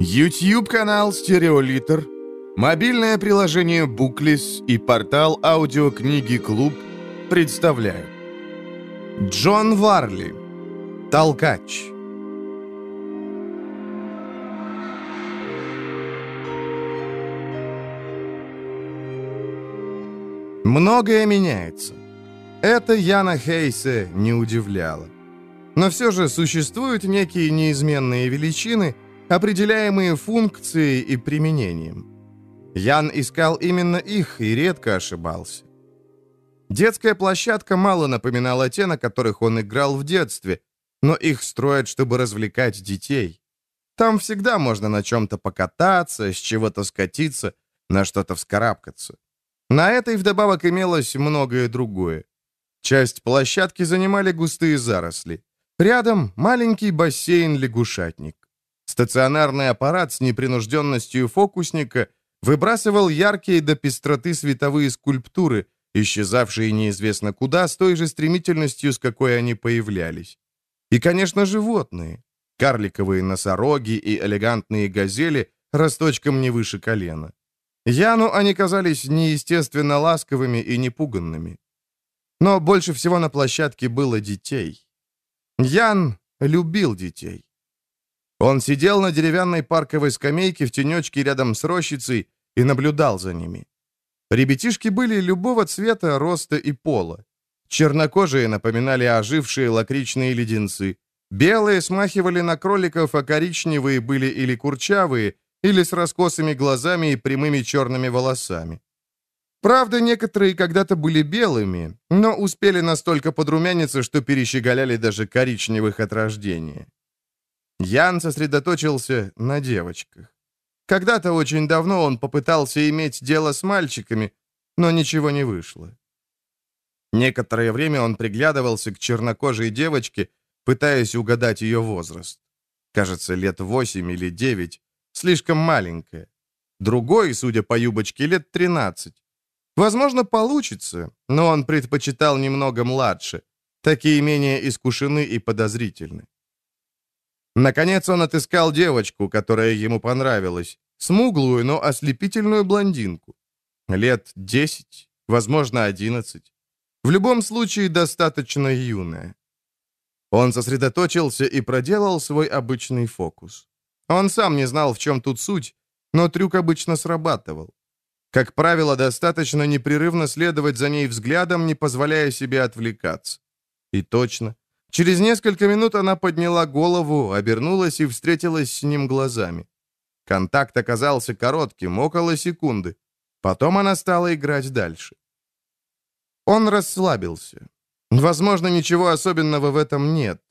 YouTube-канал «Стереолитр», мобильное приложение «Буклис» и портал аудиокниги «Клуб» представляют Джон Варли Толкач Многое меняется. Это Яна Хейсе не удивляло. Но все же существуют некие неизменные величины – определяемые функцией и применением. Ян искал именно их и редко ошибался. Детская площадка мало напоминала те, на которых он играл в детстве, но их строят, чтобы развлекать детей. Там всегда можно на чем-то покататься, с чего-то скатиться, на что-то вскарабкаться. На этой вдобавок имелось многое другое. Часть площадки занимали густые заросли. Рядом маленький бассейн-лягушатник. Стационарный аппарат с непринужденностью фокусника выбрасывал яркие до пестроты световые скульптуры, исчезавшие неизвестно куда, с той же стремительностью, с какой они появлялись. И, конечно, животные. Карликовые носороги и элегантные газели росточком не выше колена. Яну они казались неестественно ласковыми и непуганными. Но больше всего на площадке было детей. Ян любил детей. Он сидел на деревянной парковой скамейке в тенечке рядом с рощицей и наблюдал за ними. Ребятишки были любого цвета, роста и пола. Чернокожие напоминали ожившие лакричные леденцы. Белые смахивали на кроликов, а коричневые были или курчавые, или с раскосыми глазами и прямыми черными волосами. Правда, некоторые когда-то были белыми, но успели настолько подрумяниться, что перещеголяли даже коричневых от рождения. Ян сосредоточился на девочках. Когда-то очень давно он попытался иметь дело с мальчиками, но ничего не вышло. Некоторое время он приглядывался к чернокожей девочке, пытаясь угадать ее возраст. Кажется, лет восемь или девять, слишком маленькая. Другой, судя по юбочке, лет тринадцать. Возможно, получится, но он предпочитал немного младше. Такие менее искушены и подозрительны. Наконец он отыскал девочку, которая ему понравилась. Смуглую, но ослепительную блондинку. Лет десять, возможно, одиннадцать. В любом случае, достаточно юная. Он сосредоточился и проделал свой обычный фокус. Он сам не знал, в чем тут суть, но трюк обычно срабатывал. Как правило, достаточно непрерывно следовать за ней взглядом, не позволяя себе отвлекаться. И точно, Через несколько минут она подняла голову, обернулась и встретилась с ним глазами. Контакт оказался коротким, около секунды. Потом она стала играть дальше. Он расслабился. Возможно, ничего особенного в этом нет.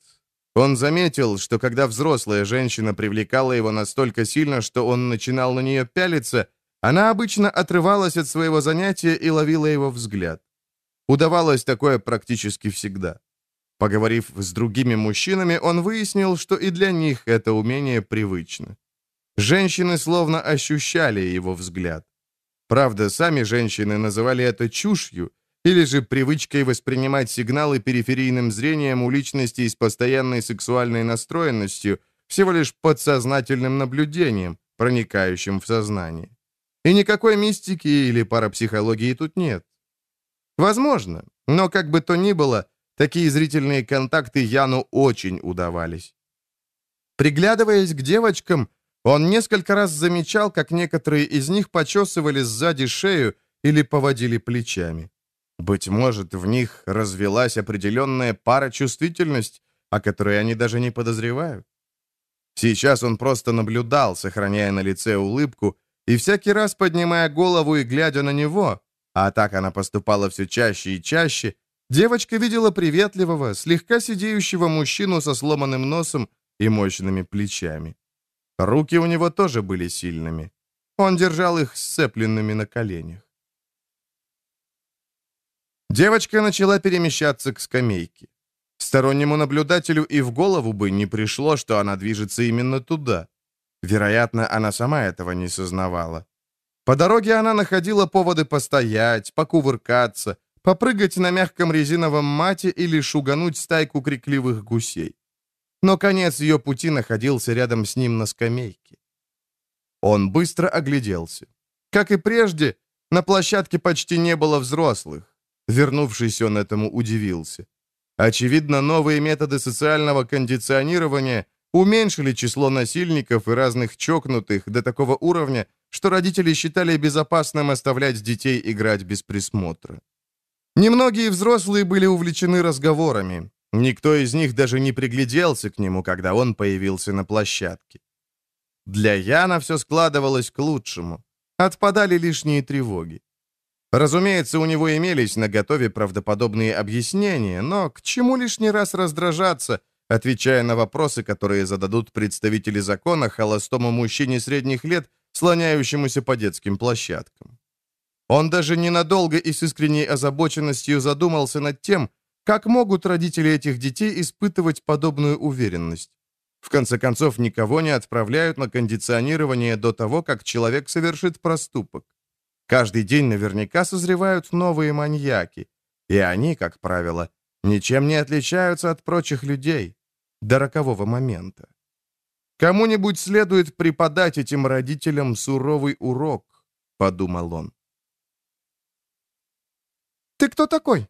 Он заметил, что когда взрослая женщина привлекала его настолько сильно, что он начинал на нее пялиться, она обычно отрывалась от своего занятия и ловила его взгляд. Удавалось такое практически всегда. Поговорив с другими мужчинами, он выяснил, что и для них это умение привычно. Женщины словно ощущали его взгляд. Правда, сами женщины называли это чушью или же привычкой воспринимать сигналы периферийным зрением у личностей с постоянной сексуальной настроенностью, всего лишь подсознательным наблюдением, проникающим в сознание. И никакой мистики или парапсихологии тут нет. Возможно, но как бы то ни было, Такие зрительные контакты Яну очень удавались. Приглядываясь к девочкам, он несколько раз замечал, как некоторые из них почесывали сзади шею или поводили плечами. Быть может, в них развелась определенная парачувствительность, о которой они даже не подозревают. Сейчас он просто наблюдал, сохраняя на лице улыбку, и всякий раз поднимая голову и глядя на него, а так она поступала все чаще и чаще, Девочка видела приветливого, слегка сидеющего мужчину со сломанным носом и мощными плечами. Руки у него тоже были сильными. Он держал их сцепленными на коленях. Девочка начала перемещаться к скамейке. Стороннему наблюдателю и в голову бы не пришло, что она движется именно туда. Вероятно, она сама этого не сознавала. По дороге она находила поводы постоять, покувыркаться, попрыгать на мягком резиновом мате или шугануть стайку крикливых гусей. Но конец ее пути находился рядом с ним на скамейке. Он быстро огляделся. Как и прежде, на площадке почти не было взрослых. Вернувшись, он этому удивился. Очевидно, новые методы социального кондиционирования уменьшили число насильников и разных чокнутых до такого уровня, что родители считали безопасным оставлять детей играть без присмотра. Немногие взрослые были увлечены разговорами. Никто из них даже не пригляделся к нему, когда он появился на площадке. Для Яна все складывалось к лучшему. Отпадали лишние тревоги. Разумеется, у него имелись на готове правдоподобные объяснения, но к чему лишний раз раздражаться, отвечая на вопросы, которые зададут представители закона холостому мужчине средних лет, слоняющемуся по детским площадкам. Он даже ненадолго и с искренней озабоченностью задумался над тем, как могут родители этих детей испытывать подобную уверенность. В конце концов, никого не отправляют на кондиционирование до того, как человек совершит проступок. Каждый день наверняка созревают новые маньяки, и они, как правило, ничем не отличаются от прочих людей до рокового момента. Кому-нибудь следует преподать этим родителям суровый урок, подумал он. «Ты кто такой?»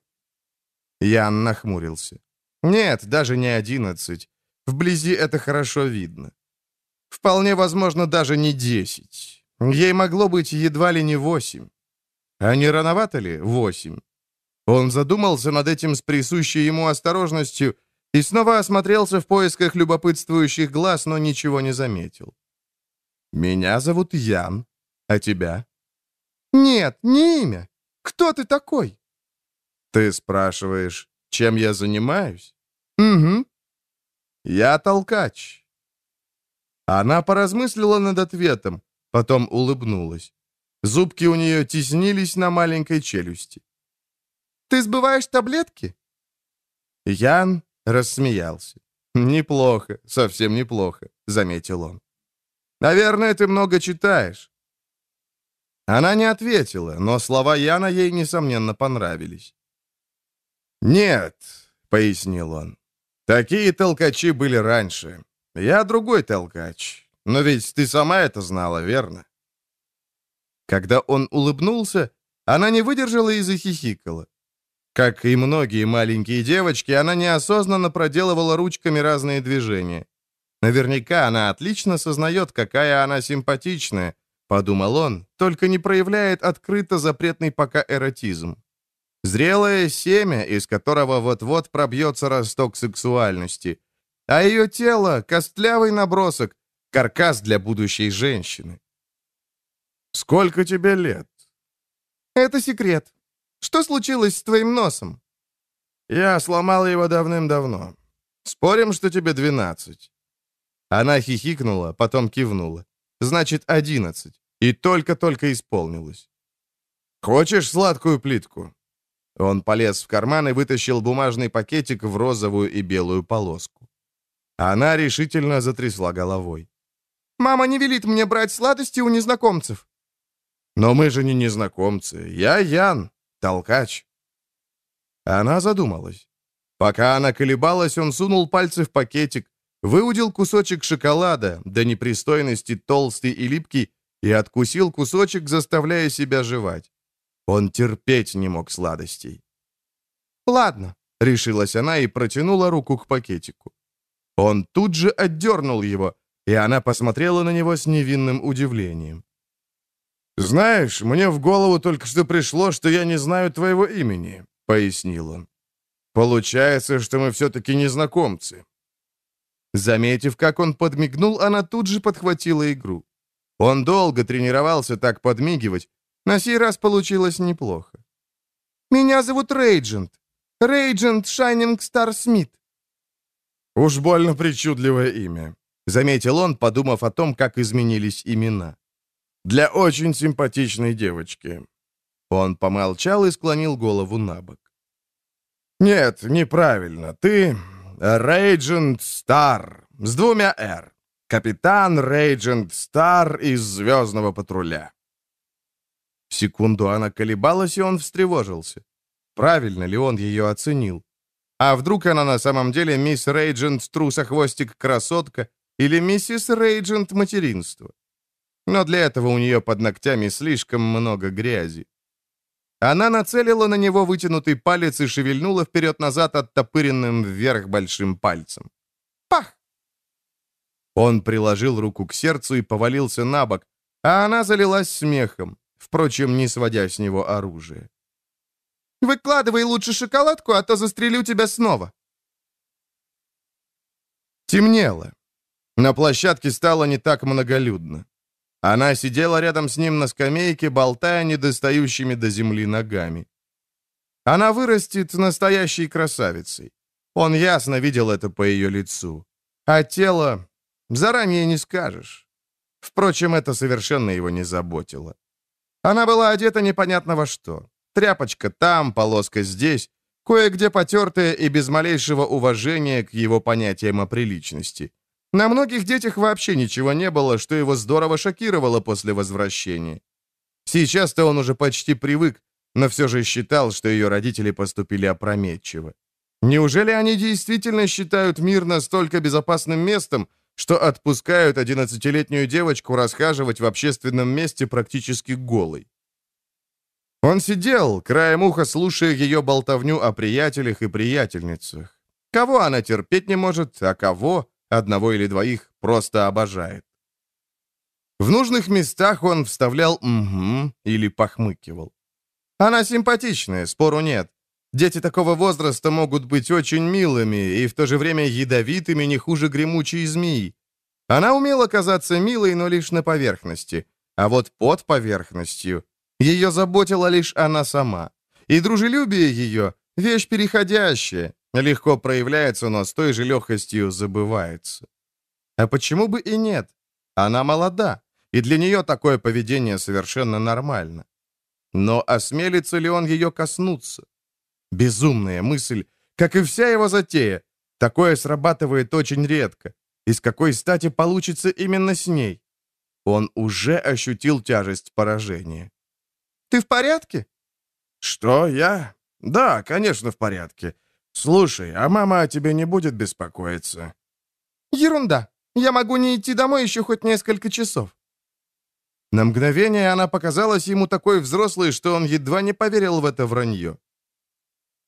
Ян нахмурился. «Нет, даже не одиннадцать. Вблизи это хорошо видно. Вполне возможно, даже не десять. Ей могло быть едва ли не восемь. А не рановато ли восемь? Он задумался над этим с присущей ему осторожностью и снова осмотрелся в поисках любопытствующих глаз, но ничего не заметил. «Меня зовут Ян, а тебя?» «Нет, не имя. Кто ты такой?» «Ты спрашиваешь, чем я занимаюсь?» «Угу. Я толкач». Она поразмыслила над ответом, потом улыбнулась. Зубки у нее теснились на маленькой челюсти. «Ты сбываешь таблетки?» Ян рассмеялся. «Неплохо, совсем неплохо», — заметил он. «Наверное, ты много читаешь». Она не ответила, но слова Яна ей, несомненно, понравились. «Нет», — пояснил он, Такие толкачи были раньше. Я другой толкач. Но ведь ты сама это знала, верно? Когда он улыбнулся, она не выдержала и захихикала. Как и многие маленькие девочки, она неосознанно проделывала ручками разные движения. Наверняка она отлично сознает, какая она симпатичная, подумал он, только не проявляет открыто запретный пока эротизм. Зрелое семя, из которого вот-вот пробьется росток сексуальности. А ее тело — костлявый набросок, каркас для будущей женщины. «Сколько тебе лет?» «Это секрет. Что случилось с твоим носом?» «Я сломал его давным-давно. Спорим, что тебе 12?» Она хихикнула, потом кивнула. «Значит, 11. И только-только исполнилось. Хочешь сладкую плитку?» Он полез в карман и вытащил бумажный пакетик в розовую и белую полоску. Она решительно затрясла головой. «Мама не велит мне брать сладости у незнакомцев». «Но мы же не незнакомцы. Я Ян, толкач». Она задумалась. Пока она колебалась, он сунул пальцы в пакетик, выудил кусочек шоколада, до непристойности толстый и липкий, и откусил кусочек, заставляя себя жевать. Он терпеть не мог сладостей. «Ладно», — решилась она и протянула руку к пакетику. Он тут же отдернул его, и она посмотрела на него с невинным удивлением. «Знаешь, мне в голову только что пришло, что я не знаю твоего имени», — пояснил он. «Получается, что мы все-таки незнакомцы». Заметив, как он подмигнул, она тут же подхватила игру. Он долго тренировался так подмигивать, на сей раз получилось неплохо. «Меня зовут Рейджент. Рейджент Шайнинг Стар Смит». «Уж больно причудливое имя», — заметил он, подумав о том, как изменились имена. «Для очень симпатичной девочки». Он помолчал и склонил голову на бок. «Нет, неправильно. Ты Рейджент Стар с двумя «Р». Капитан Рейджент Стар из «Звездного патруля». Секунду она колебалась, и он встревожился. Правильно ли он ее оценил? А вдруг она на самом деле мисс Рейджент трусохвостик-красотка или миссис Рейджент материнство? но для этого у нее под ногтями слишком много грязи. Она нацелила на него вытянутый палец и шевельнула вперед-назад оттопыренным вверх большим пальцем. Пах! Он приложил руку к сердцу и повалился на бок, а она залилась смехом, впрочем, не сводя с него оружие. «Выкладывай лучше шоколадку, а то застрелю тебя снова!» Темнело. На площадке стало не так многолюдно. Она сидела рядом с ним на скамейке, болтая недостающими до земли ногами. Она вырастет настоящей красавицей. Он ясно видел это по ее лицу. А тело заранее не скажешь. Впрочем, это совершенно его не заботило. Она была одета непонятно во что. Тряпочка там, полоска здесь, кое-где потертая и без малейшего уважения к его понятиям о приличности. На многих детях вообще ничего не было, что его здорово шокировало после возвращения. Сейчас-то он уже почти привык, но все же считал, что ее родители поступили опрометчиво. Неужели они действительно считают мир настолько безопасным местом, что отпускают одиннадцатилетнюю девочку расхаживать в общественном месте практически голой? Он сидел, краем уха слушая ее болтовню о приятелях и приятельницах. Кого она терпеть не может, а кого одного или двоих просто обожает. В нужных местах он вставлял «угу» или похмыкивал. Она симпатичная, спору нет. Дети такого возраста могут быть очень милыми и в то же время ядовитыми не хуже гремучей змеи. Она умела казаться милой, но лишь на поверхности. А вот под поверхностью ее заботила лишь она сама. И дружелюбие ее — вещь переходящая, Легко проявляется, но с той же легкостью забывается. А почему бы и нет? Она молода, и для нее такое поведение совершенно нормально. Но осмелится ли он ее коснуться? Безумная мысль, как и вся его затея. Такое срабатывает очень редко. И с какой стати получится именно с ней? Он уже ощутил тяжесть поражения. «Ты в порядке?» «Что, я? Да, конечно, в порядке. «Слушай, а мама о тебе не будет беспокоиться?» «Ерунда. Я могу не идти домой еще хоть несколько часов». На мгновение она показалась ему такой взрослой, что он едва не поверил в это вранье.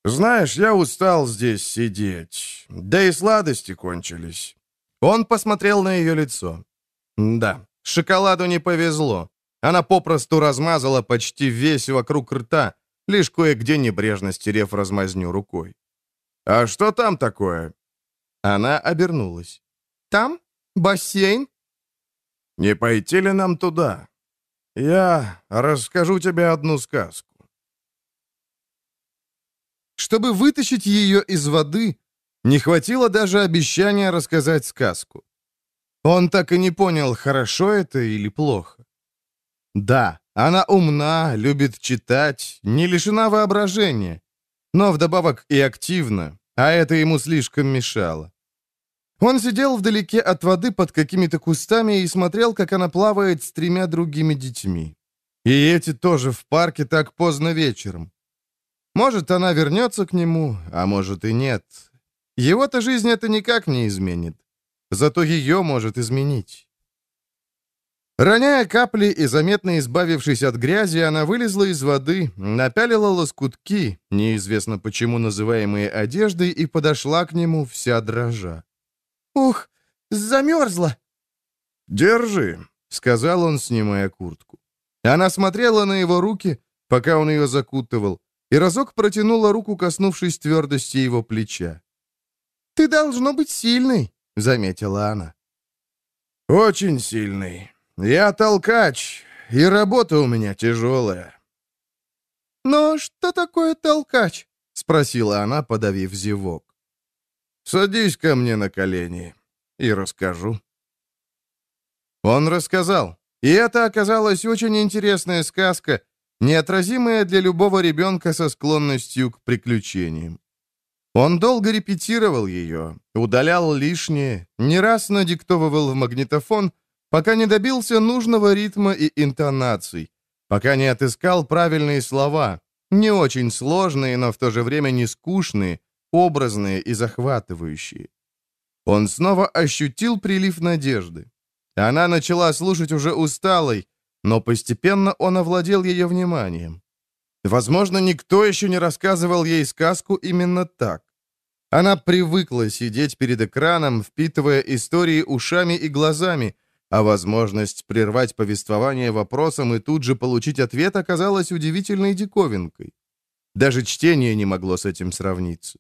«Знаешь, я устал здесь сидеть. Да и сладости кончились». Он посмотрел на ее лицо. Да, шоколаду не повезло. Она попросту размазала почти весь вокруг рта, лишь кое-где небрежно стерев размазню рукой. «А что там такое?» Она обернулась. «Там? Бассейн?» «Не пойти ли нам туда? Я расскажу тебе одну сказку». Чтобы вытащить ее из воды, не хватило даже обещания рассказать сказку. Он так и не понял, хорошо это или плохо. Да, она умна, любит читать, не лишена воображения но вдобавок и активно, а это ему слишком мешало. Он сидел вдалеке от воды под какими-то кустами и смотрел, как она плавает с тремя другими детьми. И эти тоже в парке так поздно вечером. Может, она вернется к нему, а может и нет. Его-то жизнь это никак не изменит. Зато ее может изменить. Роняя капли и заметно избавившись от грязи, она вылезла из воды, напялила лоскутки, неизвестно почему называемые одеждой, и подошла к нему вся дрожа. «Ух, замерзла!» «Держи», — сказал он, снимая куртку. Она смотрела на его руки, пока он ее закутывал, и разок протянула руку, коснувшись твердости его плеча. «Ты должно быть сильный», — заметила она. «Очень сильный», «Я толкач, и работа у меня тяжелая». «Но что такое толкач?» — спросила она, подавив зевок. «Садись ко мне на колени и расскажу». Он рассказал, и это оказалась очень интересная сказка, неотразимая для любого ребенка со склонностью к приключениям. Он долго репетировал ее, удалял лишнее, не раз надиктовывал в магнитофон пока не добился нужного ритма и интонаций, пока не отыскал правильные слова, не очень сложные, но в то же время не скучные, образные и захватывающие. Он снова ощутил прилив надежды. Она начала слушать уже усталой, но постепенно он овладел ее вниманием. Возможно, никто еще не рассказывал ей сказку именно так. Она привыкла сидеть перед экраном, впитывая истории ушами и глазами, а возможность прервать повествование вопросом и тут же получить ответ оказалась удивительной диковинкой. Даже чтение не могло с этим сравниться.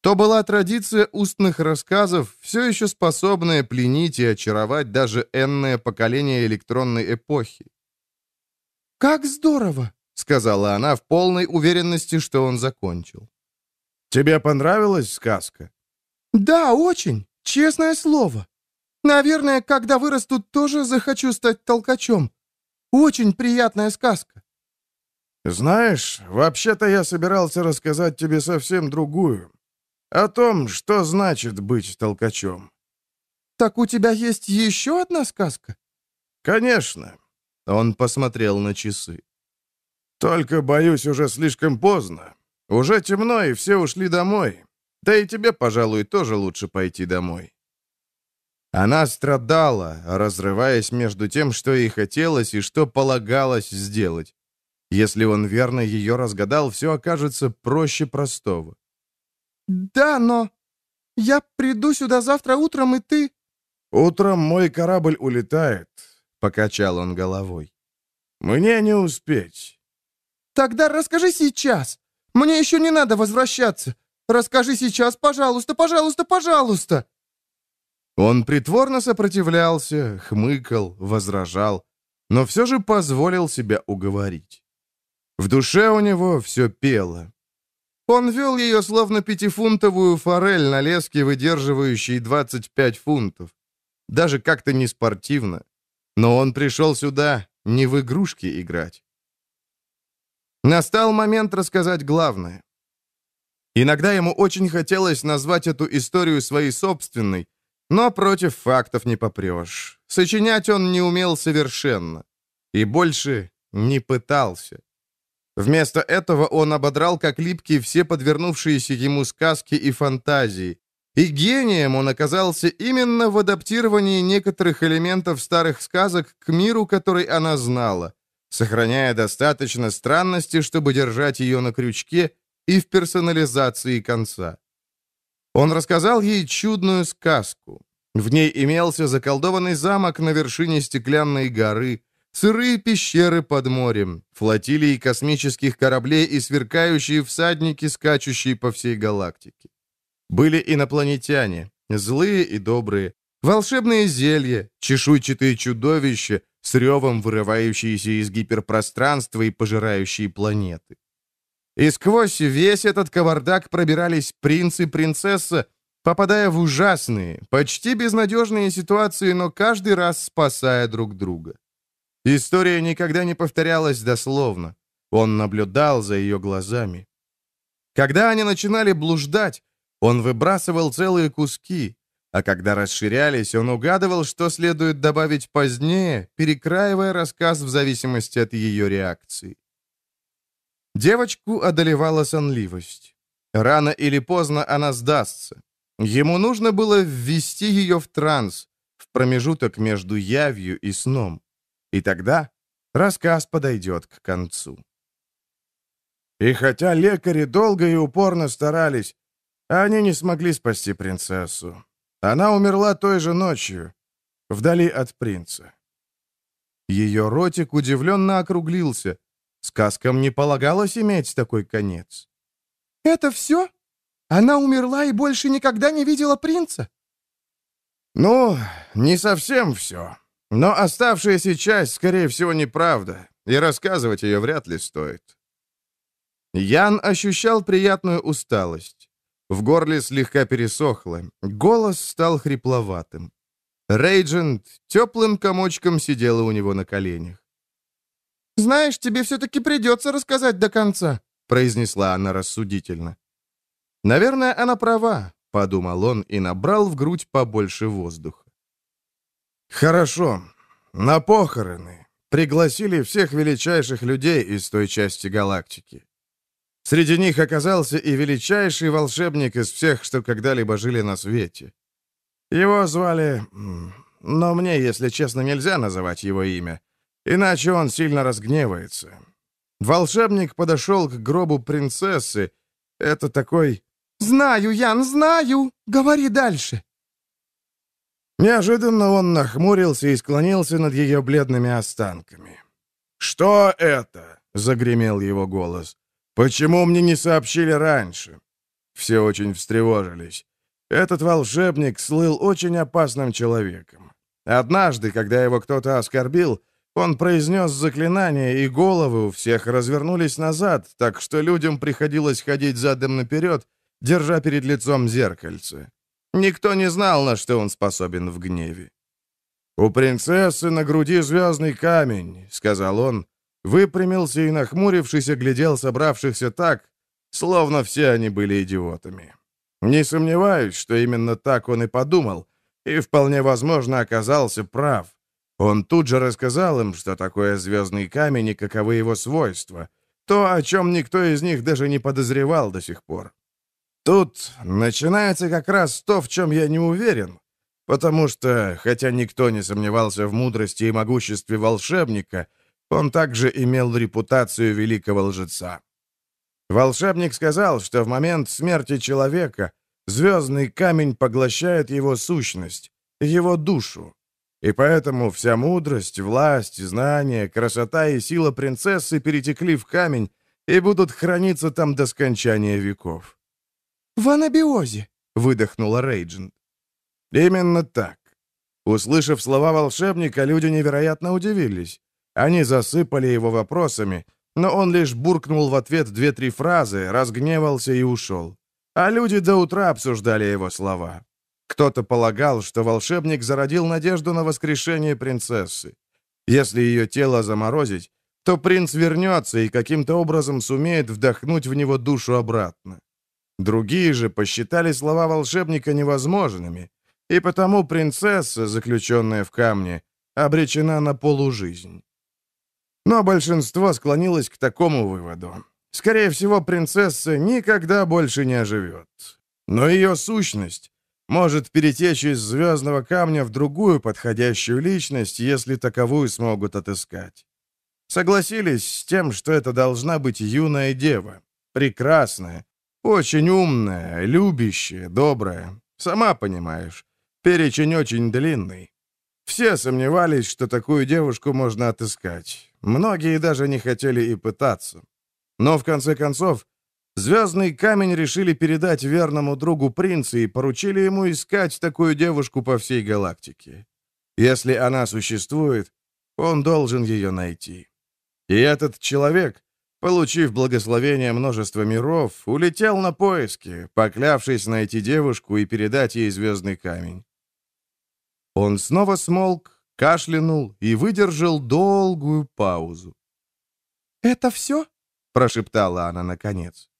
То была традиция устных рассказов, все еще способная пленить и очаровать даже энное поколение электронной эпохи. «Как здорово!» — сказала она в полной уверенности, что он закончил. «Тебе понравилась сказка?» «Да, очень, честное слово. Наверное, когда вырасту, тоже захочу стать толкачом. Очень приятная сказка». «Знаешь, вообще-то я собирался рассказать тебе совсем другую. О том, что значит быть толкачом». «Так у тебя есть еще одна сказка?» «Конечно». Он посмотрел на часы. «Только, боюсь, уже слишком поздно. Уже темно, и все ушли домой. Да и тебе, пожалуй, тоже лучше пойти домой». Она страдала, разрываясь между тем, что ей хотелось и что полагалось сделать. Если он верно ее разгадал, все окажется проще простого. «Да, но я приду сюда завтра утром, и ты...» «Утром мой корабль улетает», — покачал он головой. «Мне не успеть». «Тогда расскажи сейчас. Мне еще не надо возвращаться. Расскажи сейчас, пожалуйста, пожалуйста, пожалуйста!» Он притворно сопротивлялся, хмыкал, возражал, но все же позволил себя уговорить. В душе у него все пело. Он вел ее словно пятифунтовую форель на леске, выдерживающей 25 фунтов. Даже как-то не спортивно. Но он пришел сюда не в игрушки играть. Настал момент рассказать главное. Иногда ему очень хотелось назвать эту историю своей собственной, но против фактов не попрешь. Сочинять он не умел совершенно. И больше не пытался. Вместо этого он ободрал как липкие все подвернувшиеся ему сказки и фантазии. И гением он оказался именно в адаптировании некоторых элементов старых сказок к миру, который она знала, сохраняя достаточно странности, чтобы держать ее на крючке и в персонализации конца. Он рассказал ей чудную сказку. В ней имелся заколдованный замок на вершине стеклянной горы, сырые пещеры под морем, флотилии космических кораблей и сверкающие всадники, скачущие по всей галактике. Были инопланетяне, злые и добрые, волшебные зелья, чешуйчатые чудовища, с ревом вырывающиеся из гиперпространства и пожирающие планеты. И сквозь весь этот кавардак пробирались принц и принцесса, попадая в ужасные, почти безнадежные ситуации, но каждый раз спасая друг друга. История никогда не повторялась дословно. Он наблюдал за ее глазами. Когда они начинали блуждать, он выбрасывал целые куски, а когда расширялись, он угадывал, что следует добавить позднее, перекраивая рассказ в зависимости от ее реакции. Девочку одолевала сонливость. Рано или поздно она сдастся. Ему нужно было ввести ее в транс, в промежуток между явью и сном. И тогда рассказ подойдет к концу. И хотя лекари долго и упорно старались, они не смогли спасти принцессу. Она умерла той же ночью, вдали от принца. Ее ротик удивленно округлился, Сказкам не полагалось иметь такой конец. «Это все? Она умерла и больше никогда не видела принца?» «Ну, не совсем все. Но оставшаяся часть, скорее всего, неправда, и рассказывать ее вряд ли стоит». Ян ощущал приятную усталость. В горле слегка пересохло, голос стал хрипловатым. Рейджент теплым комочком сидела у него на коленях. «Знаешь, тебе все-таки придется рассказать до конца», — произнесла она рассудительно. «Наверное, она права», — подумал он и набрал в грудь побольше воздуха. «Хорошо. На похороны. Пригласили всех величайших людей из той части галактики. Среди них оказался и величайший волшебник из всех, что когда-либо жили на свете. Его звали но мне, если честно, нельзя называть его имя, иначе он сильно разгневается. Волшебник подошел к гробу принцессы. Это такой... «Знаю, Ян, знаю! Говори дальше!» Неожиданно он нахмурился и склонился над ее бледными останками. «Что это?» — загремел его голос. «Почему мне не сообщили раньше?» Все очень встревожились. Этот волшебник слыл очень опасным человеком. Однажды, когда его кто-то оскорбил, он произнес заклинание, и головы у всех развернулись назад, так что людям приходилось ходить задом наперед, держа перед лицом зеркальце. Никто не знал, на что он способен в гневе. «У принцессы на груди звездный камень», — сказал он, выпрямился и, нахмурившись, оглядел собравшихся так, словно все они были идиотами. Не сомневаюсь, что именно так он и подумал, и вполне возможно оказался прав. Он тут же рассказал им, что такое звездный камень и каковы его свойства, то, о чем никто из них даже не подозревал до сих пор. Тут начинается как раз то, в чем я не уверен, потому что, хотя никто не сомневался в мудрости и могуществе волшебника, он также имел репутацию великого лжеца. Волшебник сказал, что в момент смерти человека звездный камень поглощает его сущность, его душу. И поэтому вся мудрость, власть, знание, красота и сила принцессы перетекли в камень и будут храниться там до скончания веков. «В анабиозе», — выдохнула Рейджин. «Именно так». Услышав слова волшебника, люди невероятно удивились. Они засыпали его вопросами, но он лишь буркнул в ответ две-три фразы, разгневался и ушел. А люди до утра обсуждали его слова. Кто-то полагал, что волшебник зародил надежду на воскрешение принцессы. Если ее тело заморозить, то принц вернется и каким-то образом сумеет вдохнуть в него душу обратно. Другие же посчитали слова волшебника невозможными, и потому принцесса, заключенная в камне, обречена на полужизнь. Но большинство склонилось к такому выводу. Скорее всего, принцесса никогда больше не оживет. Но ее сущность может перетечь из звездного камня в другую подходящую личность, если таковую смогут отыскать. Согласились с тем, что это должна быть юная дева, прекрасная, очень умная, любящая, добрая. Сама понимаешь, перечень очень длинный. Все сомневались, что такую девушку можно отыскать. Многие даже не хотели и пытаться. Но в конце концов, Звездный камень решили передать верному другу принца и поручили ему искать такую девушку по всей галактике. Если она существует, он должен ее найти. И этот человек получив благословение множества миров, улетел на поиски, поклявшись найти девушку и передать ей звездный камень. Он снова смолк, кашлянул и выдержал долгую паузу. «Это все?» — прошептала она наконец.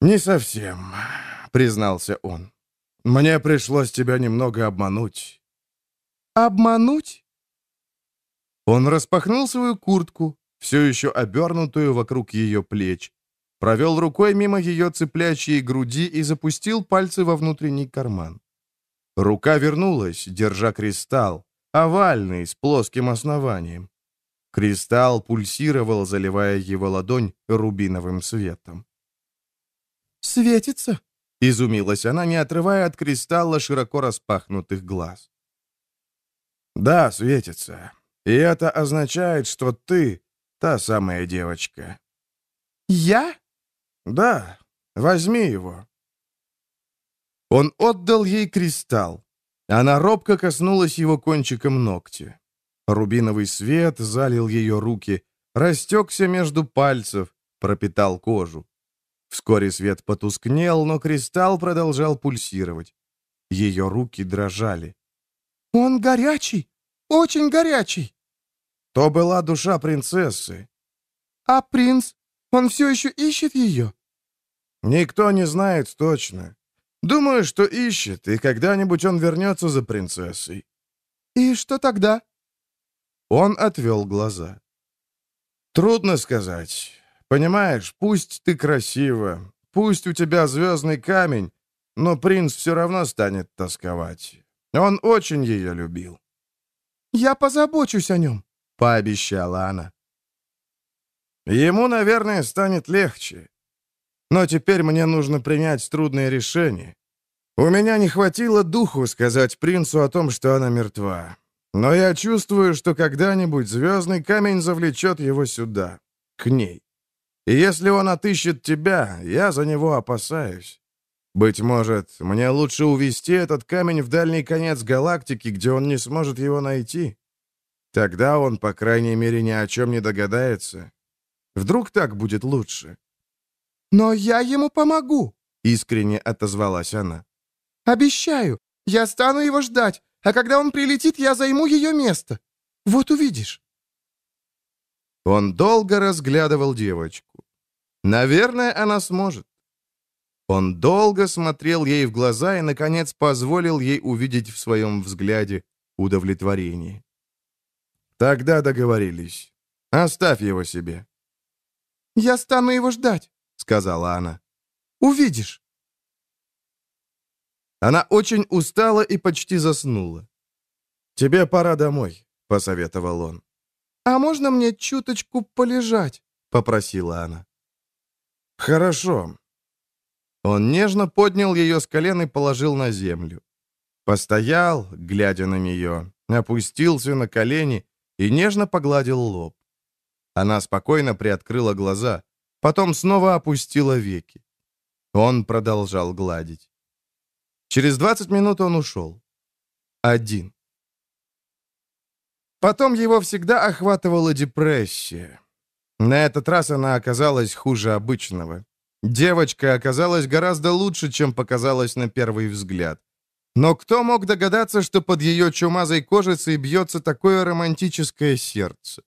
«Не совсем», — признался он. «Мне пришлось тебя немного обмануть». «Обмануть?» Он распахнул свою куртку, все еще обернутую вокруг ее плеч, провел рукой мимо ее цыплячьей груди и запустил пальцы во внутренний карман. Рука вернулась, держа кристалл, овальный, с плоским основанием. Кристалл пульсировал, заливая его ладонь рубиновым светом. «Светится?» — изумилась она, не отрывая от кристалла широко распахнутых глаз. «Да, светится. И это означает, что ты Та самая девочка. «Я?» «Да, возьми его». Он отдал ей кристалл. Она робко коснулась его кончиком ногтя. Рубиновый свет залил ее руки, растекся между пальцев, пропитал кожу. Вскоре свет потускнел, но кристалл продолжал пульсировать. Ее руки дрожали. «Он горячий, очень горячий!» То была душа принцессы. А принц? Он все еще ищет ее? Никто не знает точно. Думаю, что ищет, и когда-нибудь он вернется за принцессой. И что тогда? Он отвел глаза. Трудно сказать. Понимаешь, пусть ты красива, пусть у тебя звездный камень, но принц все равно станет тосковать. Он очень ее любил. «Я позабочусь о нем», — пообещала она. Ему, наверное, станет легче. Но теперь мне нужно принять трудное решение. У меня не хватило духу сказать принцу о том, что она мертва. Но я чувствую, что когда-нибудь звездный камень завлечет его сюда, к ней. И если он отыщет тебя, я за него опасаюсь. Быть может, мне лучше увести этот камень в дальний конец галактики, где он не сможет его найти. Тогда он, по крайней мере, ни о чем не догадается. Вдруг так будет лучше. «Но я ему помогу», — искренне отозвалась она. «Обещаю, я стану его ждать, а когда он прилетит, я займу ее место. Вот увидишь». Он долго разглядывал девочку. Наверное, она сможет. Он долго смотрел ей в глаза и, наконец, позволил ей увидеть в своем взгляде удовлетворение. «Тогда договорились. Оставь его себе». «Я стану его ждать», — сказала она. «Увидишь». Она очень устала и почти заснула. «Тебе пора домой», — посоветовал он. «А можно мне чуточку полежать?» — попросила она. «Хорошо». Он нежно поднял ее с колен и положил на землю. Постоял, глядя на нее, опустился на колени и нежно погладил лоб. Она спокойно приоткрыла глаза, потом снова опустила веки. Он продолжал гладить. Через 20 минут он ушел. Один. Потом его всегда охватывала депрессия. На этот раз она оказалась хуже обычного. Девочка оказалась гораздо лучше, чем показалось на первый взгляд. Но кто мог догадаться, что под ее чумазой кожицей бьется такое романтическое сердце?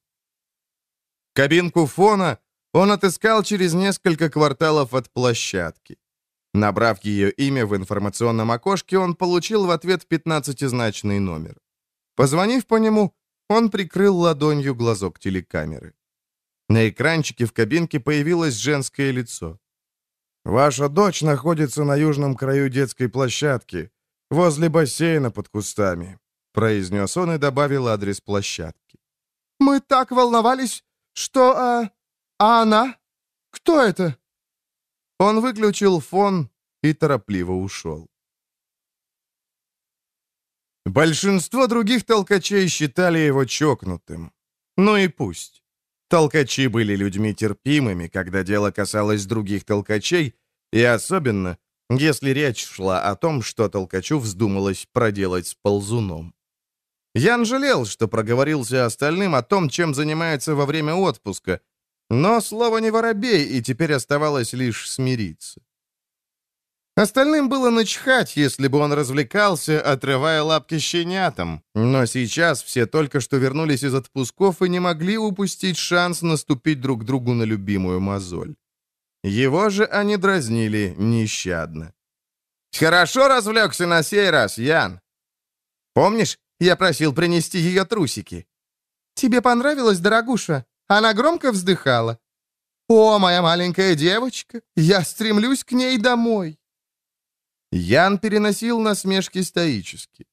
Кабинку фона он отыскал через несколько кварталов от площадки. Набрав ее имя в информационном окошке, он получил в ответ 15-значный номер. Позвонив по нему, он прикрыл ладонью глазок телекамеры. На экранчике в кабинке появилось женское лицо. «Ваша дочь находится на южном краю детской площадки, возле бассейна под кустами», произнес он и добавил адрес площадки. «Мы так волновались, что... А, а она? Кто это?» Он выключил фон и торопливо ушел. Большинство других толкачей считали его чокнутым. Ну и пусть. Толкачи были людьми терпимыми, когда дело касалось других толкачей, и особенно, если речь шла о том, что толкачу вздумалось проделать с ползуном. Ян жалел, что проговорился остальным о том, чем занимается во время отпуска, но слово не воробей, и теперь оставалось лишь смириться. Остальным было начхать, если бы он развлекался, отрывая лапки щенятам. Но сейчас все только что вернулись из отпусков и не могли упустить шанс наступить друг другу на любимую мозоль. Его же они дразнили нещадно. «Хорошо развлекся на сей раз, Ян. Помнишь, я просил принести ее трусики?» «Тебе понравилось, дорогуша? Она громко вздыхала. «О, моя маленькая девочка, я стремлюсь к ней домой!» Ян переносил насмешки стоически.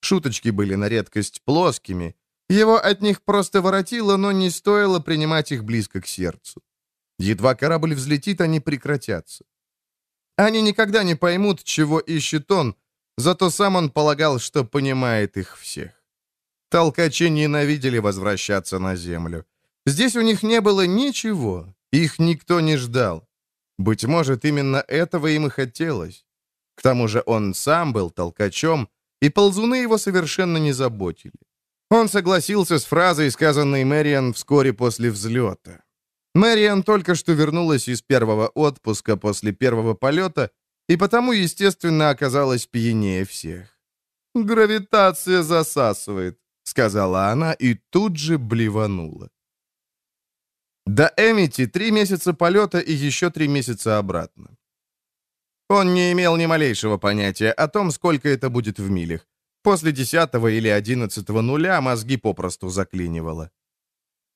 Шуточки были на редкость плоскими. Его от них просто воротило, но не стоило принимать их близко к сердцу. Едва корабль взлетит, они прекратятся. Они никогда не поймут, чего ищет он, зато сам он полагал, что понимает их всех. Толкачи ненавидели возвращаться на землю. Здесь у них не было ничего, их никто не ждал. Быть может, именно этого им и хотелось. К тому же он сам был толкачом, и ползуны его совершенно не заботили. Он согласился с фразой, сказанной Мэриан вскоре после взлета. Мэриан только что вернулась из первого отпуска после первого полета, и потому, естественно, оказалась пьянее всех. «Гравитация засасывает», — сказала она и тут же блеванула. До Эмити три месяца полета и еще три месяца обратно. Он не имел ни малейшего понятия о том, сколько это будет в милях. После десятого или одиннадцатого нуля мозги попросту заклинивало.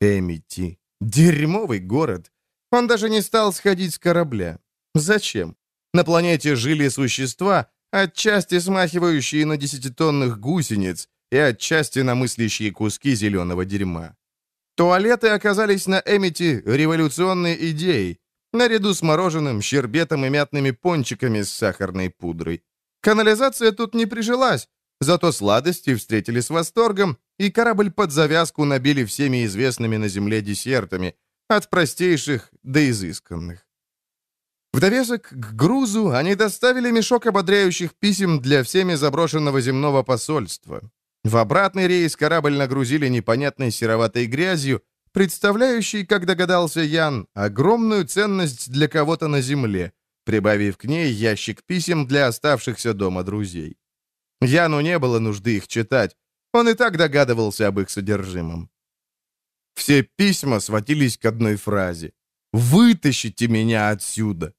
Эмити. Дерьмовый город. Он даже не стал сходить с корабля. Зачем? На планете жили существа, отчасти смахивающие на десятитонных гусениц и отчасти на мыслящие куски зеленого дерьма. Туалеты оказались на Эмити революционной идеей, наряду с мороженым, щербетом и мятными пончиками с сахарной пудрой. Канализация тут не прижилась, зато сладости встретили с восторгом, и корабль под завязку набили всеми известными на Земле десертами, от простейших до изысканных. В довесок к грузу они доставили мешок ободряющих писем для всеми заброшенного земного посольства. В обратный рейс корабль нагрузили непонятной сероватой грязью, представляющей, как догадался Ян, огромную ценность для кого-то на земле, прибавив к ней ящик писем для оставшихся дома друзей. Яну не было нужды их читать, он и так догадывался об их содержимом. Все письма сводились к одной фразе «Вытащите меня отсюда!»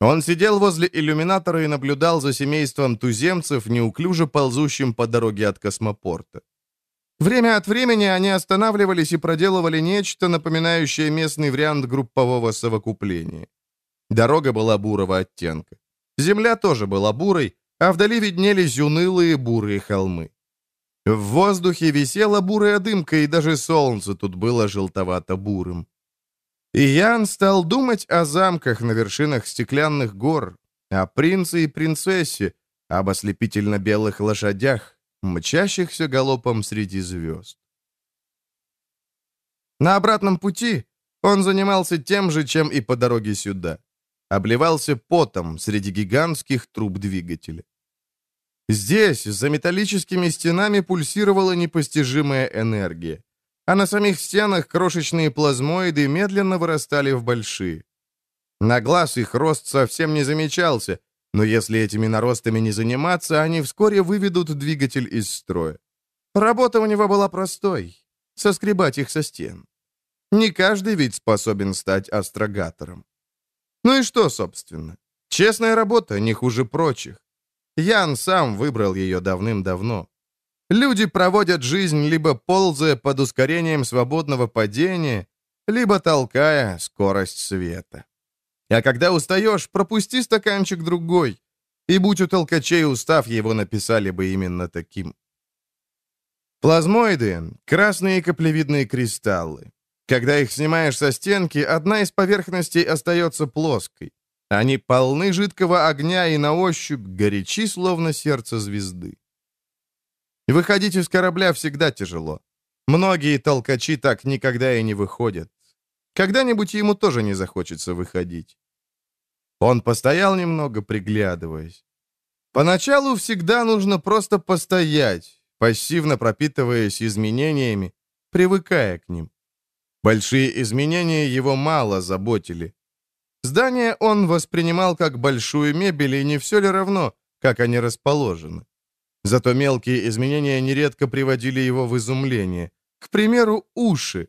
Он сидел возле иллюминатора и наблюдал за семейством туземцев, неуклюже ползущим по дороге от космопорта. Время от времени они останавливались и проделывали нечто, напоминающее местный вариант группового совокупления. Дорога была бурого оттенка. Земля тоже была бурой, а вдали виднелись унылые бурые холмы. В воздухе висела бурая дымка, и даже солнце тут было желтовато-бурым. И Ян стал думать о замках на вершинах стеклянных гор, о принце и принцессе, об ослепительно-белых лошадях, мчащихся галопом среди звезд. На обратном пути он занимался тем же, чем и по дороге сюда. Обливался потом среди гигантских труб двигателя. Здесь, за металлическими стенами, пульсировала непостижимая энергия а на самих стенах крошечные плазмоиды медленно вырастали в большие. На глаз их рост совсем не замечался, но если этими наростами не заниматься, они вскоре выведут двигатель из строя. Работа у него была простой — соскребать их со стен. Не каждый ведь способен стать астрогатором. Ну и что, собственно? Честная работа не хуже прочих. Ян сам выбрал ее давным-давно. Люди проводят жизнь либо ползая под ускорением свободного падения, либо толкая скорость света. А когда устаешь, пропусти стаканчик другой, и будь у толкачей устав, его написали бы именно таким. Плазмоиды — красные каплевидные кристаллы. Когда их снимаешь со стенки, одна из поверхностей остается плоской. Они полны жидкого огня и на ощупь горячи, словно сердце звезды. Выходить из корабля всегда тяжело. Многие толкачи так никогда и не выходят. Когда-нибудь ему тоже не захочется выходить. Он постоял немного, приглядываясь. Поначалу всегда нужно просто постоять, пассивно пропитываясь изменениями, привыкая к ним. Большие изменения его мало заботили. Здание он воспринимал как большую мебель, и не все ли равно, как они расположены. Зато мелкие изменения нередко приводили его в изумление. К примеру, уши.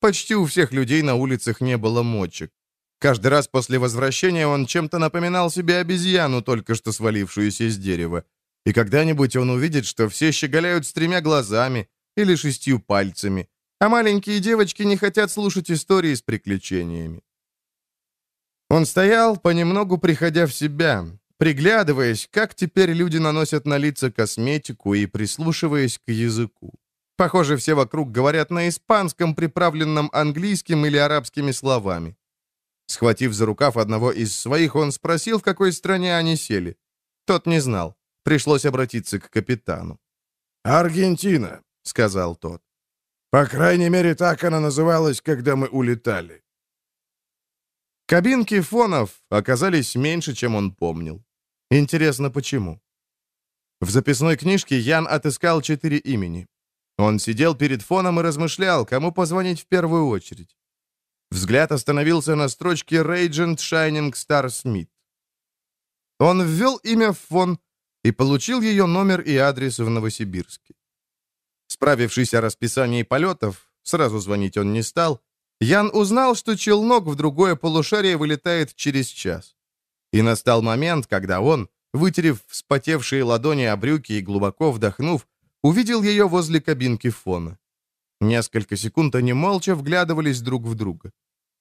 Почти у всех людей на улицах не было мочек. Каждый раз после возвращения он чем-то напоминал себе обезьяну, только что свалившуюся с дерева. И когда-нибудь он увидит, что все щеголяют с тремя глазами или шестью пальцами, а маленькие девочки не хотят слушать истории с приключениями. Он стоял, понемногу приходя в себя, приглядываясь, как теперь люди наносят на лица косметику и прислушиваясь к языку. Похоже, все вокруг говорят на испанском, приправленном английским или арабскими словами. Схватив за рукав одного из своих, он спросил, в какой стране они сели. Тот не знал. Пришлось обратиться к капитану. «Аргентина», — сказал тот. «По крайней мере, так она называлась, когда мы улетали». Кабинки фонов оказались меньше, чем он помнил. Интересно, почему? В записной книжке Ян отыскал четыре имени. Он сидел перед фоном и размышлял, кому позвонить в первую очередь. Взгляд остановился на строчке «Ragent Shining Star Smith». Он ввел имя в фон и получил ее номер и адрес в Новосибирске. Справившись о расписании полетов, сразу звонить он не стал, Ян узнал, что челнок в другое полушарие вылетает через час. И настал момент, когда он, вытерев вспотевшие ладони о брюки и глубоко вдохнув, увидел ее возле кабинки фона. Несколько секунд они молча вглядывались друг в друга.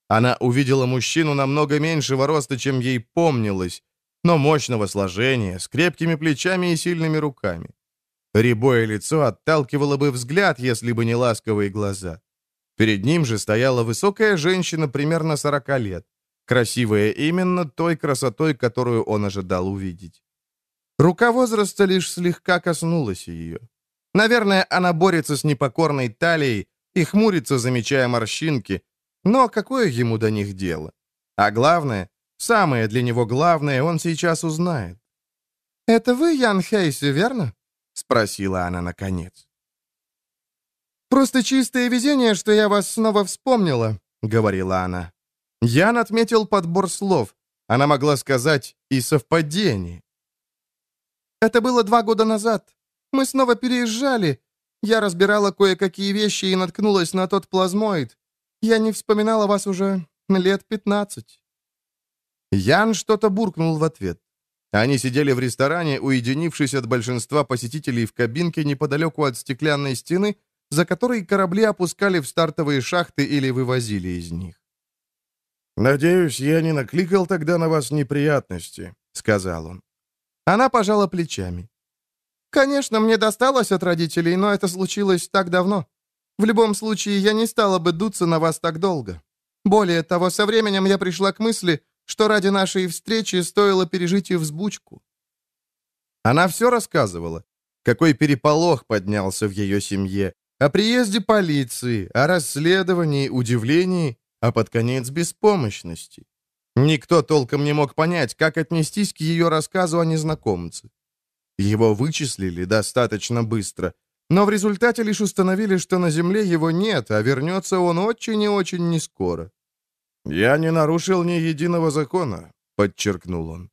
Она увидела мужчину намного меньшего роста, чем ей помнилось, но мощного сложения, с крепкими плечами и сильными руками. Рябое лицо отталкивало бы взгляд, если бы не ласковые глаза. Перед ним же стояла высокая женщина примерно 40 лет, красивая именно той красотой, которую он ожидал увидеть. Рука возраста лишь слегка коснулась ее. Наверное, она борется с непокорной талией и хмурится, замечая морщинки, но какое ему до них дело? А главное, самое для него главное, он сейчас узнает. «Это вы, Ян Хейси, верно?» — спросила она наконец. «Просто чистое везение, что я вас снова вспомнила», — говорила она. Ян отметил подбор слов. Она могла сказать и совпадение. «Это было два года назад. Мы снова переезжали. Я разбирала кое-какие вещи и наткнулась на тот плазмоид. Я не вспоминала вас уже лет пятнадцать». Ян что-то буркнул в ответ. Они сидели в ресторане, уединившись от большинства посетителей в кабинке неподалеку от стеклянной стены, за которой корабли опускали в стартовые шахты или вывозили из них. «Надеюсь, я не накликал тогда на вас неприятности», — сказал он. Она пожала плечами. «Конечно, мне досталось от родителей, но это случилось так давно. В любом случае, я не стала бы дуться на вас так долго. Более того, со временем я пришла к мысли, что ради нашей встречи стоило пережить и взбучку». Она все рассказывала, какой переполох поднялся в ее семье, о приезде полиции, о расследовании, удивлении, а под конец беспомощности. Никто толком не мог понять, как отнестись к ее рассказу о незнакомце. Его вычислили достаточно быстро, но в результате лишь установили, что на Земле его нет, а вернется он очень и очень нескоро. «Я не нарушил ни единого закона», — подчеркнул он.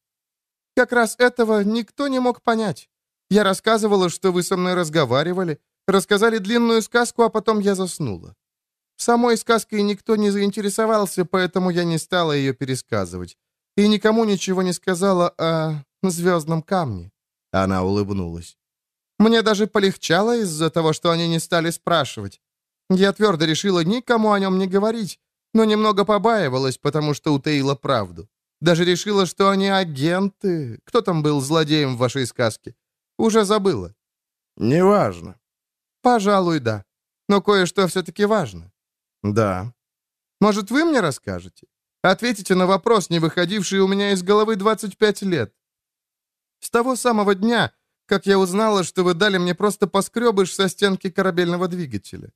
«Как раз этого никто не мог понять. Я рассказывала, что вы со мной разговаривали, рассказали длинную сказку, а потом я заснула. Самой сказкой никто не заинтересовался, поэтому я не стала ее пересказывать. И никому ничего не сказала о звездном камне. Она улыбнулась. Мне даже полегчало из-за того, что они не стали спрашивать. Я твердо решила никому о нем не говорить, но немного побаивалась, потому что утаила правду. Даже решила, что они агенты. Кто там был злодеем в вашей сказке? Уже забыла. Неважно. Пожалуй, да. Но кое-что все-таки важно. Да. Может, вы мне расскажете? Ответите на вопрос, не выходивший у меня из головы 25 лет. С того самого дня, как я узнала, что вы дали мне просто поскребыш со стенки корабельного двигателя.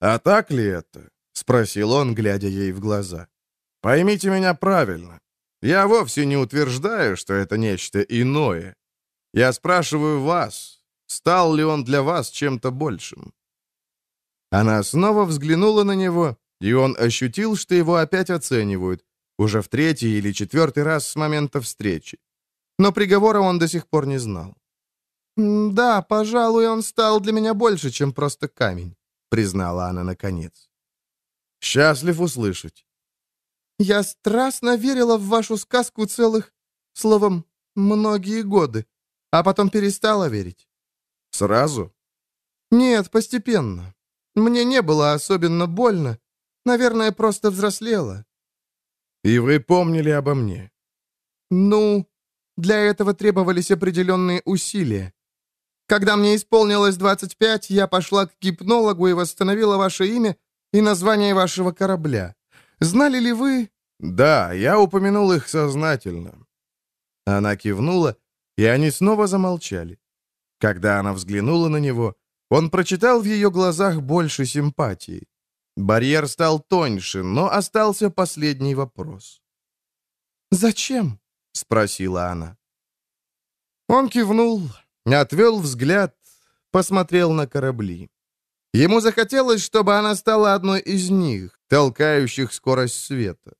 «А так ли это?» — спросил он, глядя ей в глаза. «Поймите меня правильно. Я вовсе не утверждаю, что это нечто иное. Я спрашиваю вас, стал ли он для вас чем-то большим?» Она снова взглянула на него, и он ощутил, что его опять оценивают, уже в третий или четвертый раз с момента встречи но приговора он до сих пор не знал. «Да, пожалуй, он стал для меня больше, чем просто камень», — признала она наконец. «Счастлив услышать». «Я страстно верила в вашу сказку целых, словом, многие годы, а потом перестала верить». «Сразу?» «Нет, постепенно. Мне не было особенно больно. Наверное, просто взрослела». «И вы помнили обо мне?» «Ну, для этого требовались определенные усилия. Когда мне исполнилось 25, я пошла к гипнологу и восстановила ваше имя и название вашего корабля. Знали ли вы...» «Да, я упомянул их сознательно». Она кивнула, и они снова замолчали. Когда она взглянула на него, он прочитал в ее глазах больше симпатии. Барьер стал тоньше, но остался последний вопрос. «Зачем?» — спросила она. Он кивнул, отвел взгляд, посмотрел на корабли. Ему захотелось, чтобы она стала одной из них, толкающих скорость света.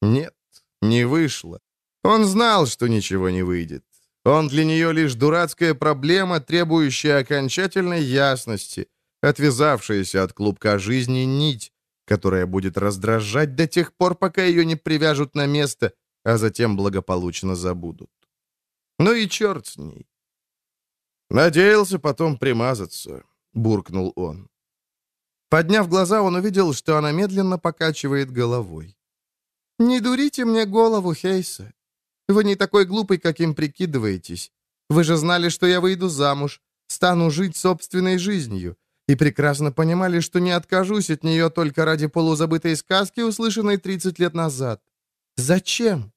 Нет, не вышло. Он знал, что ничего не выйдет. Он для нее лишь дурацкая проблема, требующая окончательной ясности, отвязавшаяся от клубка жизни нить, которая будет раздражать до тех пор, пока ее не привяжут на место а затем благополучно забудут. Ну и черт с ней. Надеялся потом примазаться, буркнул он. Подняв глаза, он увидел, что она медленно покачивает головой. «Не дурите мне голову, Хейса. Вы не такой глупый, каким прикидываетесь. Вы же знали, что я выйду замуж, стану жить собственной жизнью, и прекрасно понимали, что не откажусь от нее только ради полузабытой сказки, услышанной 30 лет назад. Зачем?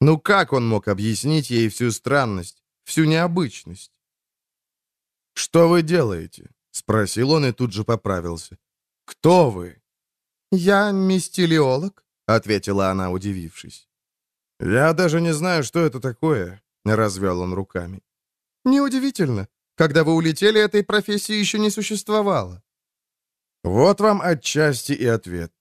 Ну как он мог объяснить ей всю странность, всю необычность? «Что вы делаете?» — спросил он и тут же поправился. «Кто вы?» «Я мистилиолог», — ответила она, удивившись. «Я даже не знаю, что это такое», — развел он руками. «Неудивительно. Когда вы улетели, этой профессии еще не существовало». Вот вам отчасти и ответ.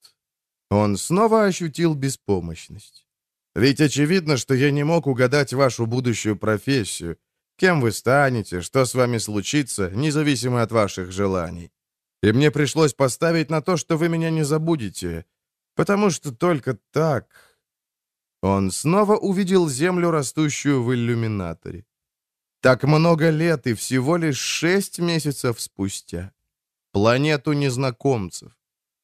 Он снова ощутил беспомощность. Ведь очевидно, что я не мог угадать вашу будущую профессию, кем вы станете, что с вами случится, независимо от ваших желаний. И мне пришлось поставить на то, что вы меня не забудете, потому что только так... Он снова увидел землю, растущую в иллюминаторе. Так много лет и всего лишь шесть месяцев спустя. Планету незнакомцев.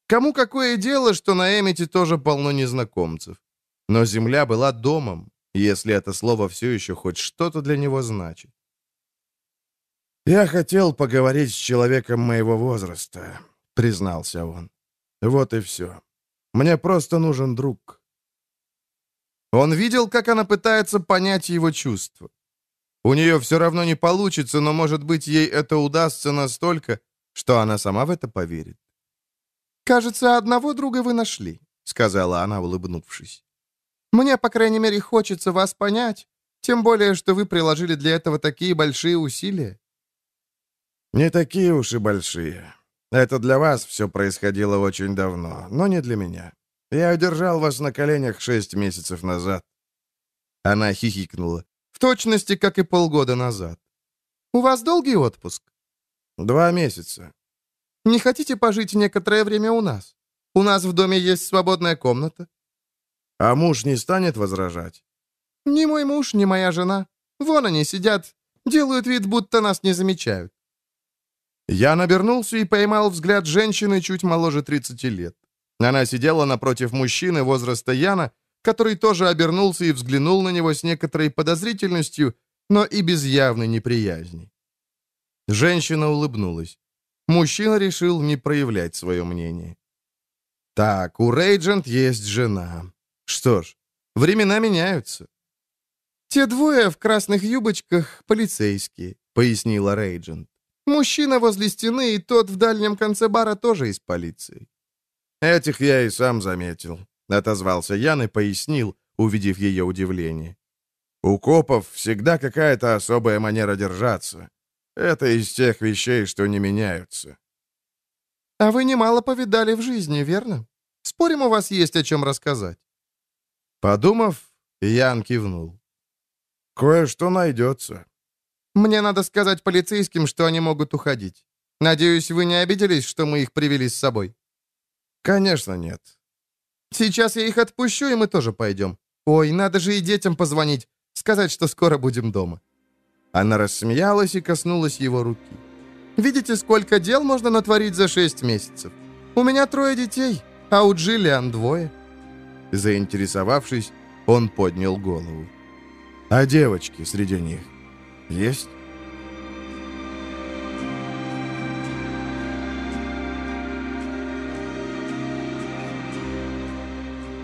Кому какое дело, что на Эмити тоже полно незнакомцев? Но Земля была домом, если это слово все еще хоть что-то для него значит. «Я хотел поговорить с человеком моего возраста», — признался он. «Вот и все. Мне просто нужен друг». Он видел, как она пытается понять его чувства. У нее все равно не получится, но, может быть, ей это удастся настолько, что она сама в это поверит. «Кажется, одного друга вы нашли», — сказала она, улыбнувшись. «Мне, по крайней мере, хочется вас понять, тем более, что вы приложили для этого такие большие усилия». «Не такие уж и большие. Это для вас все происходило очень давно, но не для меня. Я удержал вас на коленях шесть месяцев назад». Она хихикнула. «В точности, как и полгода назад. У вас долгий отпуск?» «Два месяца. Не хотите пожить некоторое время у нас? У нас в доме есть свободная комната». «А муж не станет возражать?» «Ни мой муж, ни моя жена. Вон они сидят, делают вид, будто нас не замечают». Я набернулся и поймал взгляд женщины чуть моложе 30 лет. Она сидела напротив мужчины возраста Яна, который тоже обернулся и взглянул на него с некоторой подозрительностью, но и без явной неприязни. Женщина улыбнулась. Мужчина решил не проявлять свое мнение. Так, у Рейджент есть жена. Что ж, времена меняются. «Те двое в красных юбочках — полицейские», — пояснила Рейджент. «Мужчина возле стены и тот в дальнем конце бара тоже из полиции». «Этих я и сам заметил», — отозвался Ян и пояснил, увидев ее удивление. «У копов всегда какая-то особая манера держаться. Это из тех вещей, что не меняются. А вы немало повидали в жизни, верно? Спорим, у вас есть о чем рассказать. Подумав, Ян кивнул. Кое-что найдется. Мне надо сказать полицейским, что они могут уходить. Надеюсь, вы не обиделись, что мы их привели с собой? Конечно, нет. Сейчас я их отпущу, и мы тоже пойдем. Ой, надо же и детям позвонить, сказать, что скоро будем дома. Она рассмеялась и коснулась его руки. «Видите, сколько дел можно натворить за шесть месяцев? У меня трое детей, а у Джиллиан двое». Заинтересовавшись, он поднял голову. «А девочки среди них есть?»